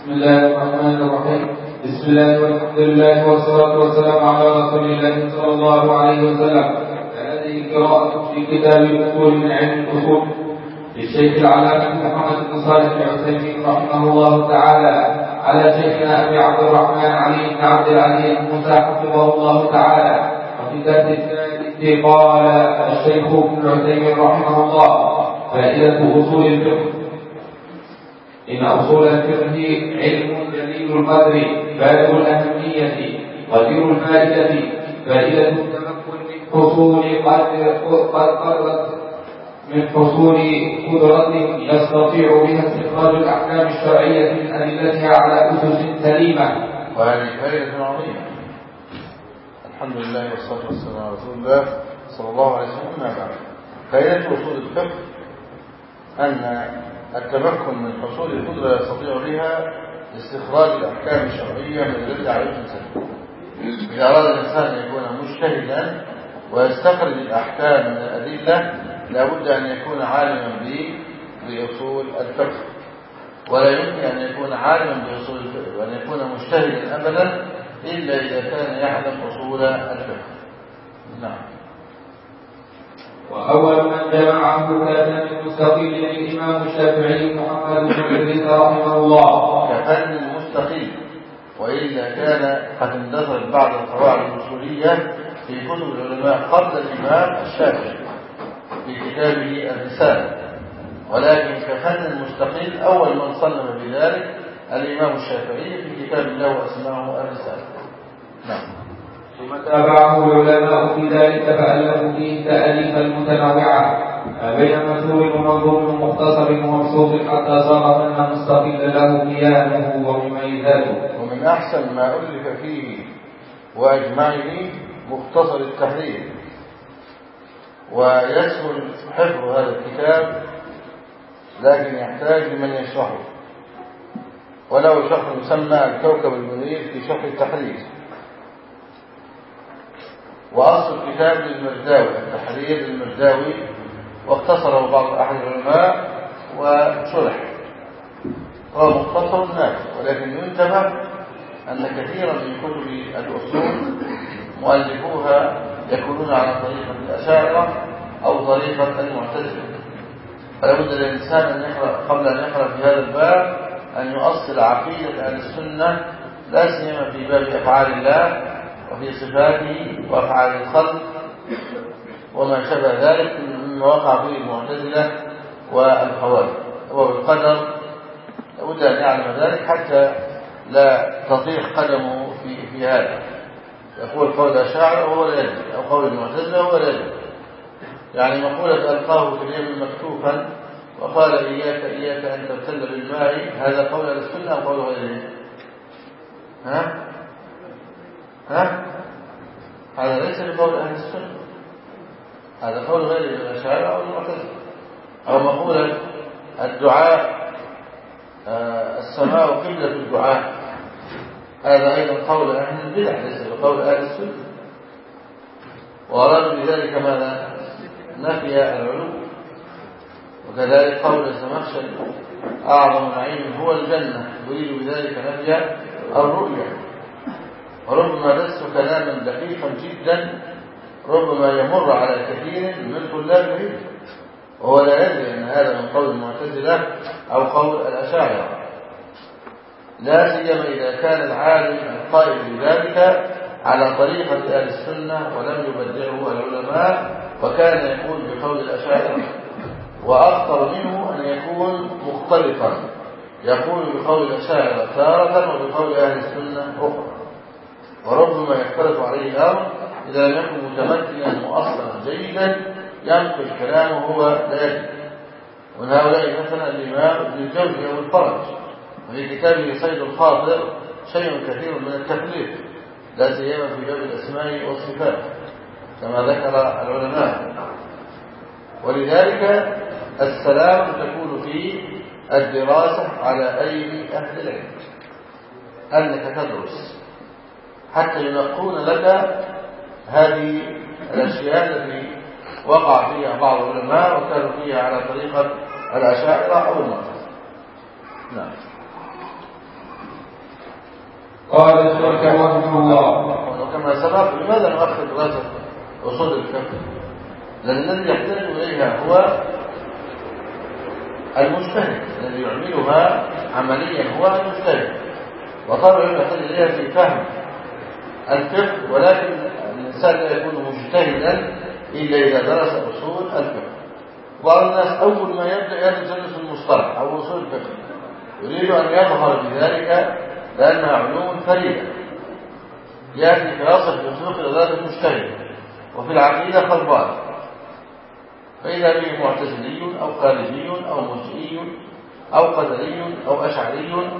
بسم الله الرحمن الرحيم. بسم الله والحمد لله والصلاة والسلام على رسول الله صلى الله عليه وسلم. هذه قراءة في كتاب الأصول من علم الأصول للشيخ العلامة محمد بن صالح العثيمين رحمه الله تعالى على شيخنا أبي عبد الرحمن علي بن عبد العزيز موسى حفظه الله تعالى. وفي الدرس الثالث قال الشيخ ابن العثيمين رحمه الله فائدة أصول الفقه. إن أصول الفقه علم جليل القدر بالغ الأهمية غزير الفائدة فائدة التمكن من حصول قدر من حصول قدرة يستطيع بها استخراج الأحكام الشرعية من أدلتها على أسس سليمة. وهذه فائدة عظيمة. الحمد لله والصلاة والسلام على رسول الله صلى الله عليه وسلم. ما بعد. فائدة أصول الفقه أن التمكن من حصول القدرة يستطيع بها استخراج الأحكام الشرعية من الذي عليه الإنسان إذا أراد الإنسان أن يكون مجتهدا ويستخرج الأحكام من الأدلة لابد أن يكون عالما بأصول الفقه. ولا يمكن أن يكون عالما بأصول الفقه وأن يكون مجتهدا أبدا إلا إذا كان يعلم أصول الفقه. نعم. وأول من جمعه كان من مستقيم الإمام الشافعي محمد بن إدريس رحمه الله. كفن المستقيم وإلا كان قد اندثرت بعض القواعد الأصولية في كتب العلماء قبل الإمام الشافعي في كتابه الرسالة. ولكن كفن المستقيم أول من صنف بذلك الإمام الشافعي في كتاب الله وأسماه الرسالة. نعم. ثم تابعه العلماء في ذلك فألفوا فيه تأليفا متنوعة ما بين مشهور ومنظوم مختصر ومبسوط حتى صار فنا مستقل له كيانه ومميزاته ومن أحسن ما ألف فيه وأجمعه مختصر التحرير ويسهل حفظ هذا الكتاب لكن يحتاج لمن يشرحه. وله شرح يسمى الكوكب المنير في شرح التحرير وأصل الكتاب للمرداوي التحرير للمرداوي واختصره بعض أحد العلماء وشرح. هو مختصر نافع ولكن ينتبه أن كثيرا من كتب الأصول مؤلفوها يكونون على طريقة الأشاعرة أو طريقة المعتزلة. فلا بد للإنسان أن يقرأ قبل أن يقرأ في هذا الباب أن يؤصل عقيدة أهل السنة لا سيما في باب أفعال الله وفي صفاته وأفعال الخلق وما شابه ذلك مما وقع فيه المعتزلة والخوارج وبالقدر لابد أن يعلم ذلك حتى لا تطيح قدمه في في هذا. يقول قول الأشاعرة وهو لا يدري أو قول المعتزلة وهو لا يدري. يعني مقولة ألقاه في اليم مكتوفا وقال إياك إياك أن تبتل بالماء هذا قول السنة أو قول غيره؟ ها؟ ها؟ هذا ليس بقول أهل السنة. هذا قول غير الأشاعرة أو المعتزلة. أو مقولة الدعاء آه السماء قبلة الدعاء. هذا أيضا قول أهل البدع ليس بقول أهل السنة. وأرادوا بذلك ماذا؟ نفي العلو. وكذلك قول الزمخشري أعظم نعيم هو الجنة. يريد بذلك نفي الرؤيا وربما دس كلاما دقيقا جدا ربما يمر على كثير من طلاب العلم وهو لا يدري أن هذا من قول المعتزلة أو قول الأشاعرة. لا سيما إذا كان العالم القائل بذلك على طريقة أهل السنة ولم يبدعه العلماء وكان يقول بقول الأشاعرة. وأخطر منه أن يكون مختلطا يقول بقول الأشاعرة تارة وبقول أهل السنة أخرى وربما يختلط عليه الأمر إذا لم يكن متمكنا مؤصلا جيدا ينقل كلامه هو لا يدري ومن هؤلاء مثلا الإمام ابن الجوزي أو الفرج وفي كتابه صيد الخاطر شيء كثير من التقليد لا سيما في باب الأسماء والصفات كما ذكر العلماء. ولذلك السلام تكون في الدراسة على أيدي أهل العلم. أنك تدرس. حتى ينقون لك هذه الأشياء التي وقع فيها بعض العلماء وكانوا فيها على طريقة الأشاعرة أو المعتزلة نعم. قال الشيخ رحمه الله. وكما سبق لماذا نؤخر دراسة أصول الفقه؟ لأن الذي يحتاج إليها هو المجتهد. الذي يعملها عمليا هو المجتهد. وطبعا يحتاج إليها في فهم الفقه ولكن الإنسان لا يكون مجتهدا إلا إذا درس أصول الفقه. بعض الناس أول ما يبدأ يدرس المصطلح أو أصول الفقه. يريد أن يظهر بذلك لأنها علوم فريدة. يأتي أصل في أصول الإرادة المجتهد وفي العقيدة خربان. فإذا به معتزلي أو خارجي أو مرجئي أو قدري أو أشعري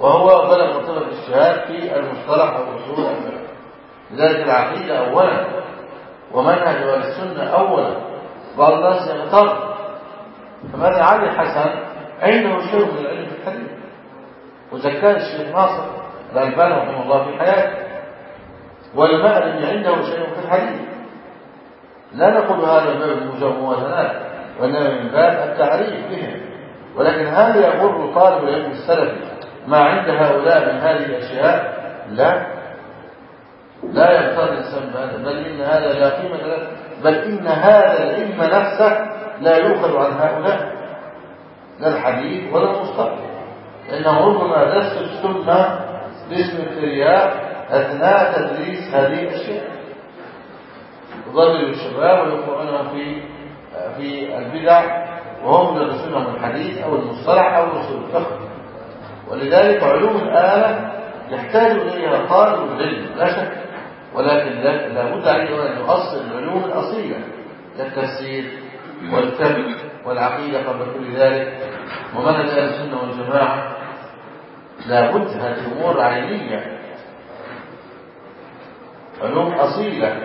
وهو بلغ مرتبة الاجتهاد في المصطلح أو أصول الفقه لذلك العقيدة أولا ومنهج أهل السنة أولا. بعض الناس يغتر. فماذا علي حسن عنده شيء من العلم في الحديث؟ وزكاه الشيخ ناصر الألباني رحمه الله في حياته. والمأرب عنده شيء في الحديث. لا نقول هذا من باب الموازنات وإنما من باب التعريف بهم. ولكن هل يمر طالب العلم السلفي ما عند هؤلاء من هذه الأشياء لا لا يغتر الإنسان بهذا بل إن هذا لا قيمة له بل إن هذا العلم نفسه لا يؤخذ عن هؤلاء لا الحديث ولا المصطلح. لأنه ربما درس السنة باسم الترياق أثناء تدريس هذه الأشياء. يضلل الشباب ويقرؤونهم في في البدع وهم يدرسونهم الحديث أو المصطلح أو اصول الفقه ولذلك علوم الآلة يحتاج إليها طالب العلم لا شك. ولكن لا بد عليه أن يؤصل العلوم الأصيلة كالتفسير والفقه والعقيدة قبل كل ذلك. ومنهج أهل السنة والجماعة لا بد هذه أمور عينية علوم أصيلة.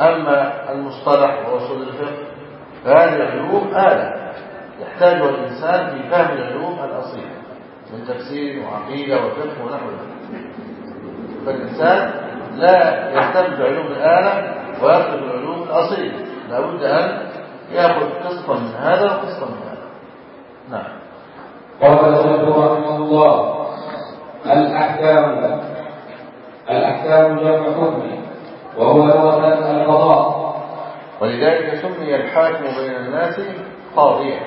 أما المصطلح وأصول الفقه فهذه علوم آلة. يحتاجها الإنسان في فهم العلوم الأصيلة. من تفسير وعقيدة وفقه ونحو ذلك. فالإنسان لا يهتم بعلوم الآلة ويترك العلوم الأصيلة. لابد أن يأخذ قسطا من هذا وقسطا من هذا. نعم. قال الشيخ رحمه الله الأحكام الأحكام جمع حكم وهو لغة القضاء. ولذلك سمي الحاكم بين الناس قاضيا.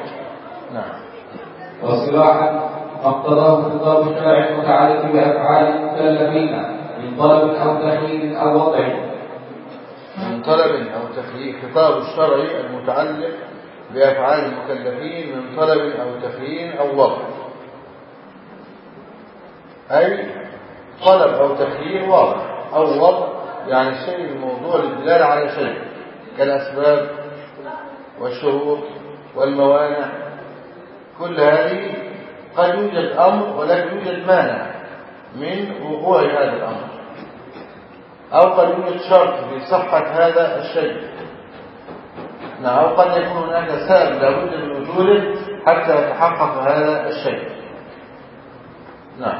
نعم. وصراحا أقتضاه خطاب الشارع المتعلق بأفعال المكلفين من طلب أو تخيير أو وضع. من طلب أو تخيير خطاب الشرعي المتعلق بأفعال المكلفين من طلب أو تخيير أو وضع. أي طلب أو تخيير واضح. أو وضع يعني الشيء الموضوع للدلالة على شيء. كالأسباب والشروط والموانع. كل هذه قد يوجد أمر ولكن يوجد مانع من وقوع هذا الأمر؟ أو قد يوجد شرط في صحة هذا الشيء؟ نعم أو قد يكون هناك سبب لابد من وجوده حتى يتحقق هذا الشيء. نعم.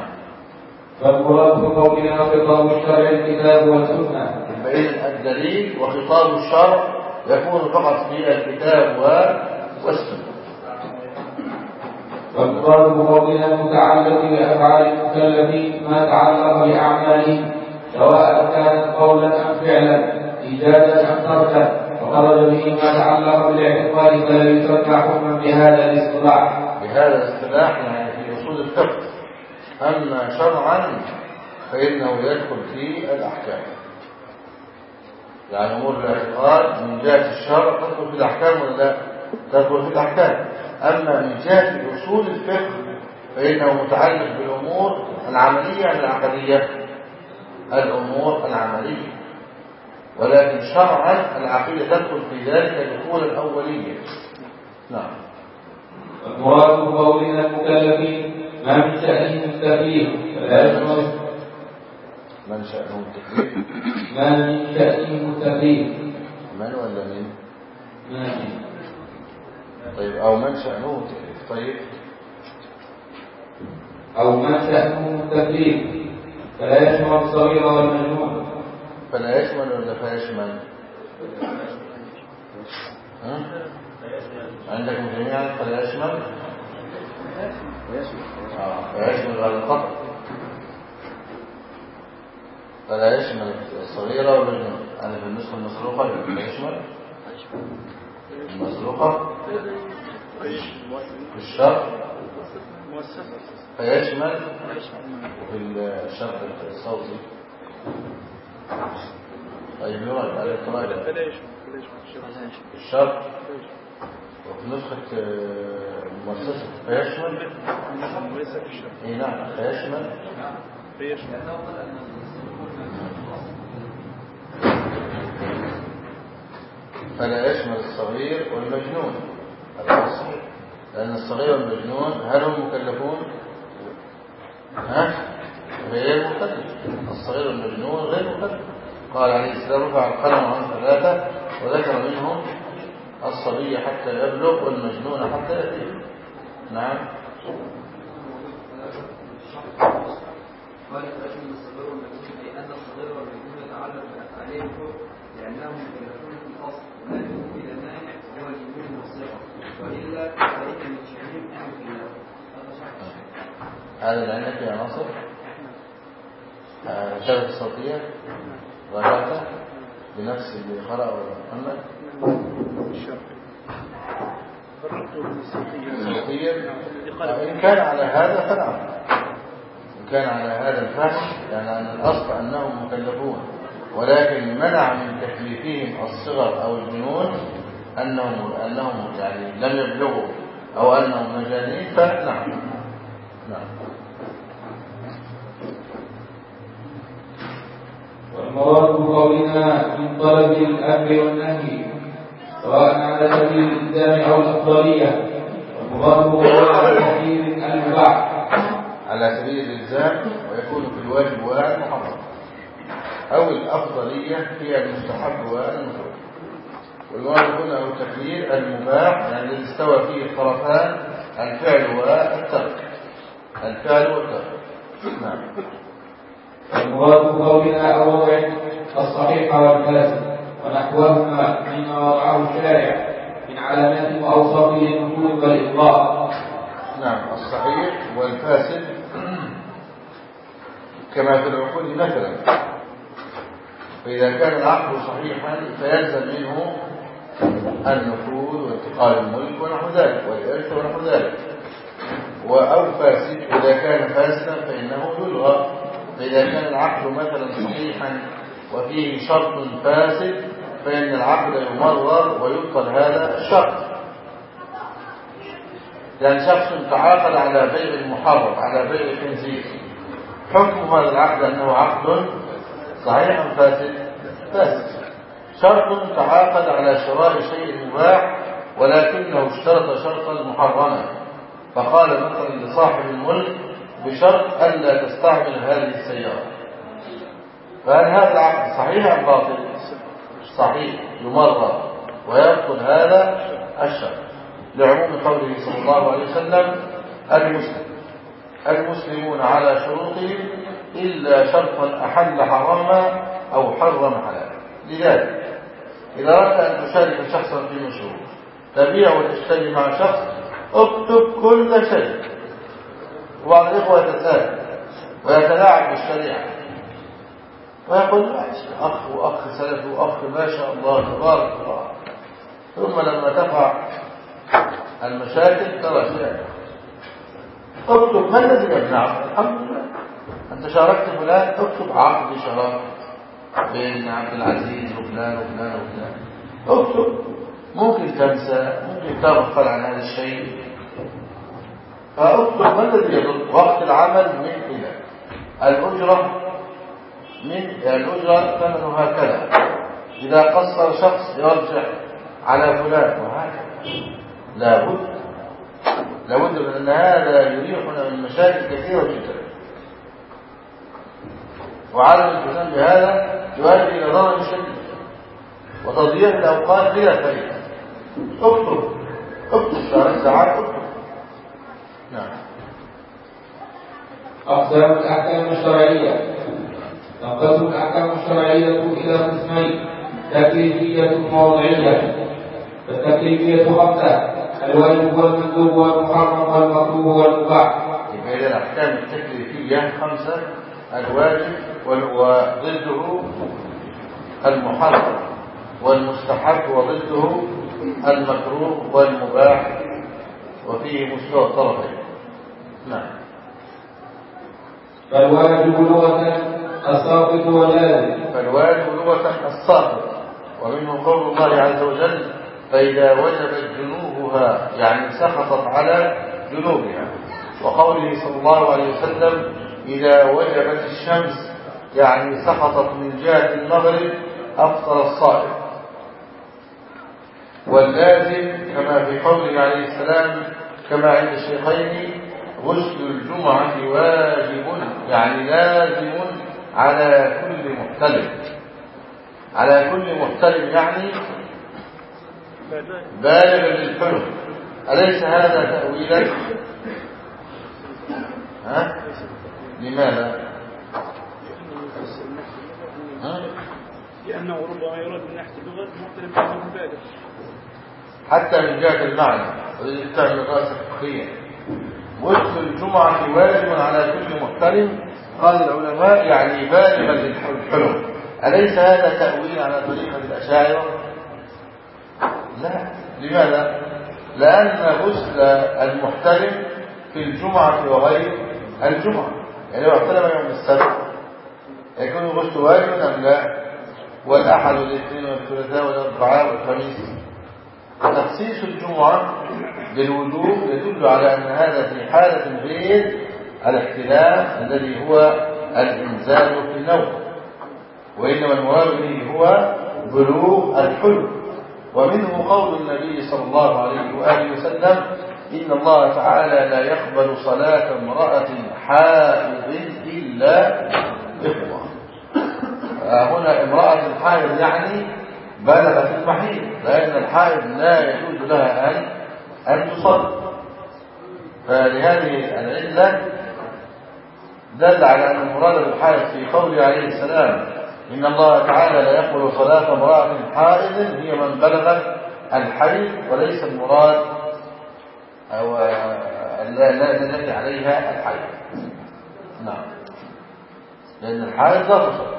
فالمراد بقولنا خطاب الشرع الكتاب والسنة. فإذا الدليل وخطاب الشرع يكون فقط في الكتاب والسنة. والمراد بقولنا المتعلق بأفعال المكلفين ما تعلق بأعمالهم سواء كانت قولا أم فعلا إيجادا أم تركا وخرج به ما تعلق بالاعتقاد فلا يترك حكما بهذا الاصطلاح. بهذا الاصطلاح يعني في أصول الفقه. أما شرعا فإنه يدخل في الأحكام. يعني أمور الاعتقاد من جهة الشرع تدخل في الأحكام ولا لا؟ تدخل في الأحكام. أما من جهة أصول الفقه فإنه متعلق بالأمور العملية العقدية الأمور العملية. ولكن شرعا العقيدة تدخل في ذلك دخولا أوليا نعم. المراد بقولنا المكلفين ما من شأنهم التكليف فلا يشمل من شأنه التكليف ما من شأنهم التكليف من ولا من؟ من. طيب أو من شأنه طيب. أو من شأنهم التكليف فلا يشمل الصغير والمجنون. فلا يشمل ولا فيشمل ها؟ عندكم جميعا فلا يشمل؟ آه، فيشمل هذا الخطأ فلا يشمل الصغيرة والمجنون. أنا في النسخة المسروقة لا يشمل. المسروقة. في الشرط فيشمل في الشرط الصوتي. طيب عليه تراجع في الشرط وفي نسخة المؤسسة. فيشمل اي نعم. فيشمل فلا يشمل الصغير والمجنون. لأن الصغير والمجنون هل هم مكلفون؟ ها؟ غير مكلف. الصغير والمجنون غير مكلف. قال عليه السلام رفع القلم عن ثلاثة وذكر منهم الصبي حتى يبلغ والمجنون حتى يأتيه. نعم. قال فأشمل الصغير والمجنون أي أن الصغير والمجنون يتعلق بأفعالهم لأنهم في الأصل ولا يكون إلى مانع وهو الجنون والصغر وإلا فإن من شأنهم أن يكلفوا هذا صحيح هذا لعلك يا ناصر آه، الشبكة الصوتية راجعته بنفس اللي قرأ محمد. صوتيا وإن كان على هذا فنعم إن كان على هذا الفهم يعني أن الأصل أنهم مكلفون. ولكن منع من تكليفهم الصغر أو الجنون أنهم أنهم يعني لم يبلغوا أو أنهم مجانين. فنعم. نعم. والمراد بقولنا من طلب الأمر والنهي سواء على سبيل الالزام أو الأفضلية والمراد هو تحرير المباح على سبيل الإلزام ويكون في الواجب والمحرم أو الأفضلية هي المستحب والمكروه والمراد هنا هو تكبير المباح يعني الذي استوى فيه الطرفان الفعل والترك. الفعل والترك. نعم. والمراد بقولنا أو وضع الصحيح والفاسد ونحوهما مما وضعه الشارع من علامات وأوصاف للنفوذ والإطلاق. نعم الصحيح والفاسد كما في العقود مثلا. فإذا كان العقد صحيحا فيلزم منه النفوذ وانتقال الملك ونحو ذلك والإرث ونحو ذلك. أو فاسد إذا كان فاسدا فإنه يلغى. فإذا كان العقد مثلا صحيحا وفيه شرط فاسد فإن العقد يمرر ويبطل هذا الشرط. يعني شخص تعاقد على بيع المحرم على بيع الخنزير حكم هذا العقد أنه عقد صحيح أم فاسد فاسد. شرط تعاقد على شراء شيء مباح ولكنه اشترط شرطا محرما. فقال مثلا لصاحب الملك بشرط ألا تستعمل هذه السيارة. فهل هذا العقد صحيح أم باطل؟ صحيح يمرر ويدخل هذا الشرط. لعموم قوله صلى الله عليه وسلم المسلم المسلمون على شروطهم إلا شرطا أحل حراما أو حرم حلالا. لذلك إذا أردت أن تشارك شخصا في مشروع تبيع وتشتري مع شخص اكتب كل شيء. وبعض الإخوة ويتلاعب بالشريعة. ويقول لا أخ وأخ سلف وأخ ما شاء الله تبارك الله. ثم لما تقع المشاكل ترى شيئا. اكتب ما الذي يمنعك؟ الحمد لله. أنت شاركت فلان اكتب عقد شراكة بين عبد العزيز وفلان وفلان وفلان. اكتب. ممكن تنسى ممكن تغفل عن هذا الشيء. فاكتب ما الذي يضر وقت العمل من إلى. الأجرة من الأجرة ثمنها كذا إذا قصر شخص يرجع على فلان وهكذا. لابد لابد من أن هذا يريحنا من مشاكل كثيرة جدا. وعدم الالتزام بهذا يؤدي إلى ضرر شديد وتضييع الأوقات بلا فائدة اكتب. اكتب. ثلاث ساعات اكتب. نعم. أقسام الأحكام الشرعية. تنقسم الأحكام الشرعية إلى قسمين. تكليفية ووضعية فالتكليفية خمسة الواجب والمندوب والمحرم والمكروه والمباح. يبقى إذا الأحكام التكليفية خمسة. الواجب وضده المحرم والمستحب وضده المكروه والمباح. وفيه مستوى الطرفين نعم. فالواجب لغة الساقط واللازم فالواجب لغة الساقط. ومنه قول الله عز وجل فإذا وجبت جنوبها يعني سقطت على جنوبها. وقوله صلى الله عليه وسلم إذا وجبت الشمس يعني سقطت من جهة المغرب أفطر الصائم. واللازم كما في قوله عليه السلام كما عند الشيخين غسل الجمعة واجب يعني لازم على كل محتلم على كل محتلم يعني بالغ للحلم. أليس هذا تأويلا؟ ها؟ لماذا؟ ها؟ لأنه ربما يراد من ناحية اللغة كأنه بالغ حتى من جهة المعنى وإذا تعمل رأس غسل الجمعة واجب على كل محترم قال العلماء يعني بالغا للحلم أليس هذا تأويل على طريقة الأشاعرة؟ لا لماذا؟ لأن غسل المحترم في الجمعة وغير الجمعة يعني لو احترم يوم السبت يكون الغسل واجب أم لا؟ والأحد والاثنين والثلاثاء والأربعاء والخميس تخصيص الجمعة بالوجوب يدل على أن هذا في حالة غير الاحتلام الذي هو الإنزال في النوم. وإنما المراد به هو بلوغ الحلم. ومنه قول النبي صلى الله عليه وآله وسلم إن الله تعالى لا يقبل صلاة امرأة حائض إلا بخمار هنا امرأة حائض يعني بلغت المحيض لأن الحائض لا يجوز لها أن أن تصلي. فلهذه العلة دل على أن المراد بالحائض في قوله عليه السلام إن الله تعالى لا يقبل صلاة امرأة حائض هي من بلغ الحيض وليس المراد أو لا لا التي عليها الحيض. نعم. لأن الحائض لا تصلي.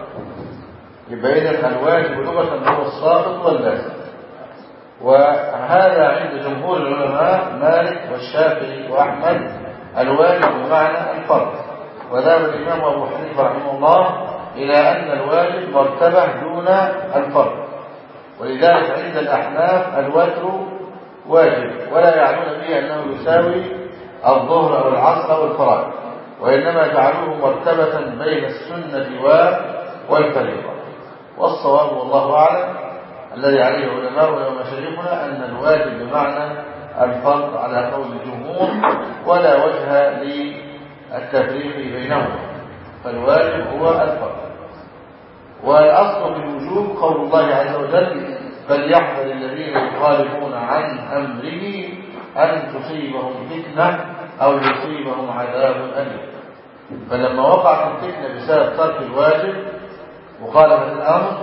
يبقى إذا الواجب لغة هو الساقط واللازم وهذا عند جمهور العلماء مالك والشافعي وأحمد الواجب بمعنى الفرض وذهب الإمام أبو حنيفة رحمه الله إلى أن الواجب مرتبة دون الفرض ولذلك عند الأحناف الوتر واجب ولا يعنون به أنه يساوي الظهر أو العصر أو الفرائض وإنما جعلوه مرتبة بين السنة والفريضة. والصواب والله أعلم الذي عليه علماؤنا ومشايخنا أن الواجب بمعنى الفرض على قول الجمهور ولا وجه للتفريق بينهما فالواجب هو الفرض والأصل في الوجوب قول الله عز وجل فليحذر الذين يخالفون عن أمره أن تصيبهم فتنة أو يصيبهم عذاب أليم. فلما وقعت الفتنة بسبب ترك الواجب مخالفة الأمر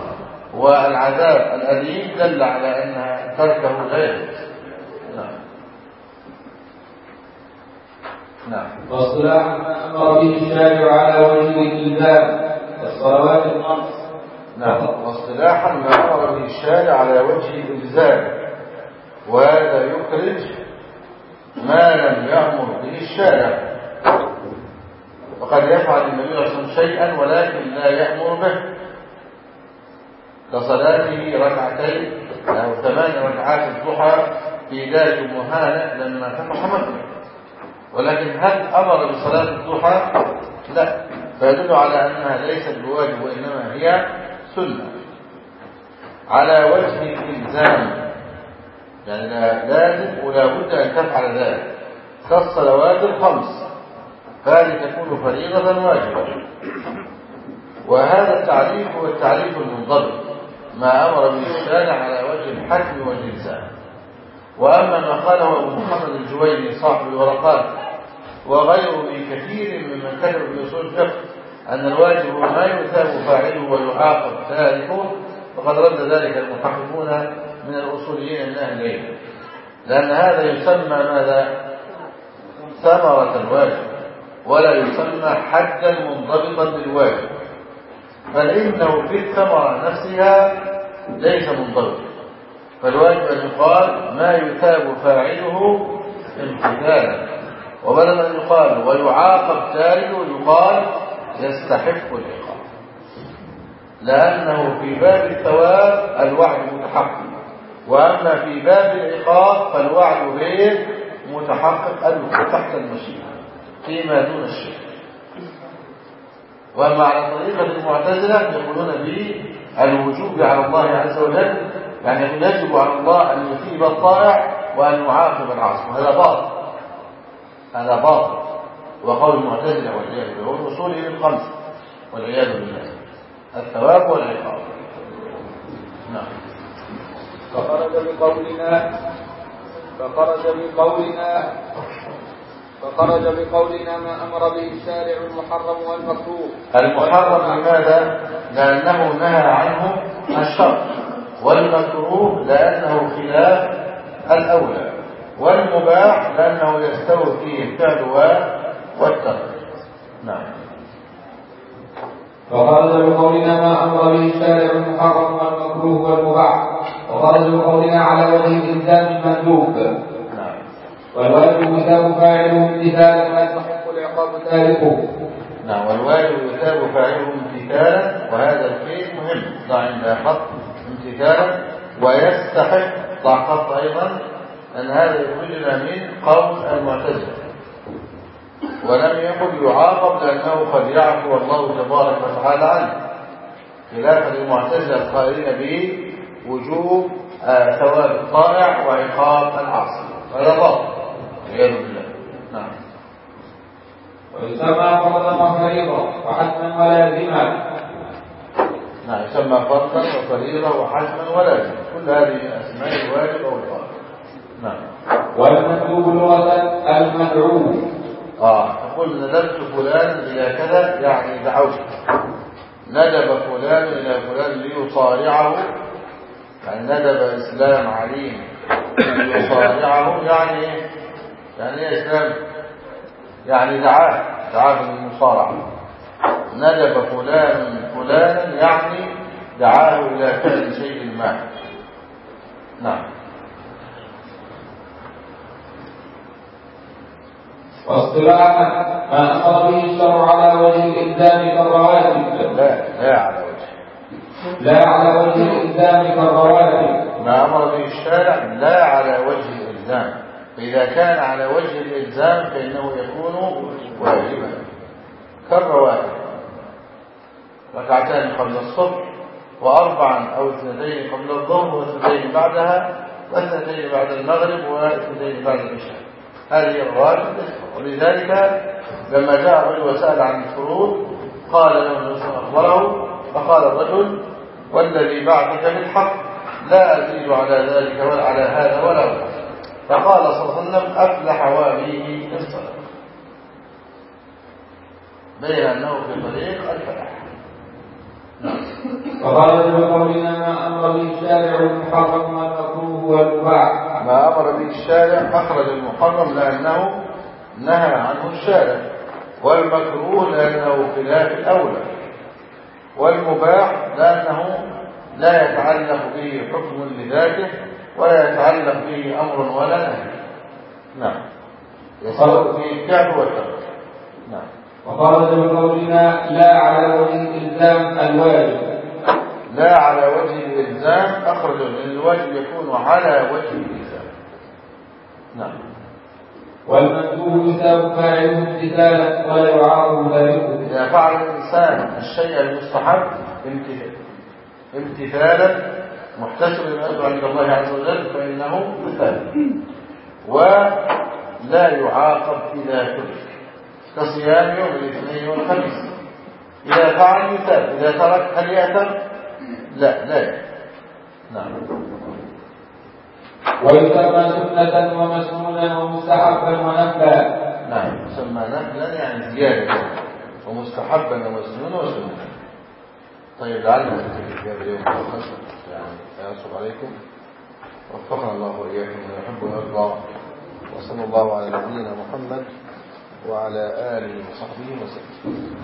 والعذاب الأليم دل على أن تركه لا يجوز نعم. نعم. واصطلاح ما أمر به الشارع على وجه الإلزام الصلوات الخمس. نعم. واصطلاحا ما أمر به الشارع على وجه الإلزام وهذا يخرج ما لم يأمر به الشارع وقد يفعل النبي صلى الله عليه وسلم شيئا ولكن لا يأمر به. كصلاته ركعتين أو ثمان ركعات الضحى في دار مهانة لما فتح مكه ولكن هل أمر بصلاة الضحى؟ لا. فيدل على أنها ليست بواجب وإنما هي سنة. على وجه الإلزام. يعني لا لازم ولا بد أن تفعل ذلك. كالصلوات الخمس. فهذه تكون فريضة واجبة. وهذا التعريف هو التعريف المنضبط. ما به الشارع على وجه الحتم والإلزام. وأما ما قاله أبو محمد الجويني صاحب الورقات وغيره من كثير ممن كتب في اصول الفقه أن الواجب ما يثاب فاعله ويعاقب تاركه فقد رد ذلك المحققون من الأصوليين من أهل العلم. لأن هذا يسمى ماذا؟ ثمرة الواجب ولا يسمى حدا منضبطا للواجب فإنه في الثمرة نفسها ليس منضبطا فالواجب أن يقال ما يثاب فاعله امتثالا وبدل أن يقال ويعاقب تاركه يقال يستحق العقاب لأنه في باب الثواب الوعد متحقق. وأما في باب العقاب فالوعد غير متحقق تحت المشيئة فيما دون الشرك وأما على طريقة المعتزلة يقولون بالوجوب على الله عز وجل يعني يجب على الله أن يثيب الطائع وأن يعاقب العاصي وهذا باطل. هذا باطل. وقول المعتزلة والعياذ بالله ومن أصولهم الخمسة والعياذ بالله. الثواب والعقاب. نعم. فخرج بقولنا فخرج بقولنا فخرج بقولنا ما أمر به الشارع المحرم والمكروه. المحرم لماذا؟ لأنه نهى عنه الشر والمكروه لأنه خلاف الأولى. والمباح لأنه يستوي فيه الفعل والترك. نعم. فخرج بقولنا ما أمر به الشارع المحرم والمكروه والمباح. وخرج بقولنا على وجه الإلزام المندوب. والواجب مثاب فاعله امتثالا ويستحق العقاب تاركه. نعم والواجب يثاب فاعله امتثالا وهذا الشيء مهم. ضع عند خط امتثالا ويستحق ضع خط أيضا أن هذا يخرجنا من قول المعتزلة. ولم يقل يعاقب لأنه قد يعفو الله تبارك وتعالى عنه. خلافا للمعتزله القائلين بوجوب آه، ثواب الطائع وعقاب العاصي. هذا باطل والعياذ بالله. نعم. ويسمى فرضا وفريضة وحتما ولازما نعم يسمى فرضا وفريضة وحتما ولازم كل هذه أسماء الواجب أو الفرض نعم. والمندوب لغة المدعو. آه تقول ندبت فلان إلى كذا يعني دعوت ندب فلان إلى فلان ليصارعه. يعني ندب إسلام عليم ليصارعه يعني؟ يعني إيه إسلام يعني دعاه دعاه للمصارعة ندب فلان فلانا يعني دعاه إلى فعل شيء ما. نعم. واصطلاحا ما أمر به الشرع على وجه الإلزام كالرواتب. لا لا على وجه. لا على وجه الإلزام كالرواتب. ما أمر به الشارع لا على وجه فإذا كان على وجه الإلزام فإنه يكون واجبا. كالرواتب. ركعتان قبل الصبح وأربعا أو اثنتين قبل الظهر واثنتين بعدها واثنتين بعد المغرب واثنتين بعد العشاء. هذه الرواتب ولذلك لما جاء الرجل وسأل عن الفروض قال له النبي أخبره. فقال الرجل والذي بعثك بالحق لا أزيد على ذلك ولا على هذا ولا ولا فقال صلى الله عليه وسلم أفلح وابيه في الصلاة بين أنه في طريق الفلاح وخرج بقولنا ما أمر به الشارع المحرم والمكروه والمباح ما أمر به الشارع أخرج المحرم لأنه نهى عنه الشارع. والمكروه لأنه خلاف الأولى. والمباح لأنه لا يتعلق به حكم لذاته. ولا يتعلق به أمر ولا نهي. نعم. يصدق به الكعب والترك نعم. وخرج بقولنا لا على وجه الإلزام الواجب. لا على وجه الإلزام أخرج لأن الواجب يكون على وجه الإلزام. نعم. والمندوب يثاب فاعله امتثالا ولا يعاقب تاركه إذا فعل الإنسان الشيء المستحب امتثالا محتسبا الأجر عند الله عز وجل فإنه مثال. ولا يعاقب إذا ترك كصيام يوم الاثنين والخميس إذا فعل مثال إذا ترك هل يأثم؟ لا لا. نعم. ويسمى سنة ومسنونا ومستحبا ونفلا. نعم. يسمى نفلا يعني زيادة. ومستحبا ومسنونا وسنة طيب لعلنا نكتفي في هذا. اليوم ينصب عليكم. وفقنا الله وإياكم ويحب ويرضى وصلى الله على نبينا محمد وعلى آله وصحبه وسلم.